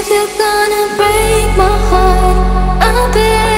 If you're gonna break my heart, I'll be